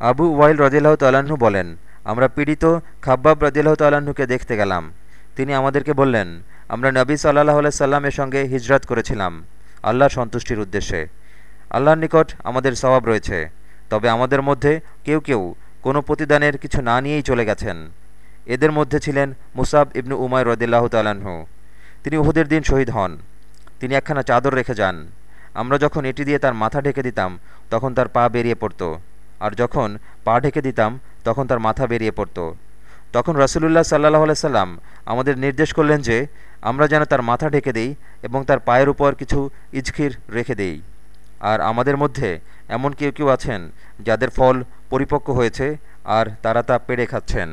আবু ওয়াইল রদিল্লাহ তাল্লাহ্ন বলেন, আমরা পীড়িত খাব্বাব রদিল্লাহ তাল্লাহ্নকে দেখতে গেলাম। তিনি আমাদেরকে বললেন, আমরা নবী সাল্লাহ সাল্লামের সঙ্গে হিজরত করেছিলাম, আল্লাহর সন্তুষ্টির উদ্দেশ্যে। আল্লাহর নিকট আমাদের স্বভাব রয়েছে। তবে আমাদের মধ্যে কেউ কেউ কোনো প্রতিদানের কিছু না নিয়েই চলে গেছেন। এদের মধ্যে ছিলেন মুসাব ইবনু উমায় রদিল্লাহ তাল্লাহ্ন তিনি উহুদের দিন শহীদ হন। তিনি একখানা চাদর রেখে যান। আমরা যখন এটি দিয়ে তার মাথা ঢেকে দিতাম, তখন তার পা বেরিয়ে পড়ত। আর যখন পা ঢেকে দিতাম, তখন তার মাথা বেরিয়ে পড়ত। তখন রসুলুল্লাহ সাল্লাহ সাল্লাম আমাদের নির্দেশ করলেন যে, আমরা যেন তার মাথা ঢেকে দেই এবং তার পায়ের উপর কিছু ইজখির রেখে দেই। আর আমাদের মধ্যে এমন কেউ কেউ আছেন যাদের ফল পরিপক্ক হয়েছে আর তারা তা পেড়ে খাচ্ছেন।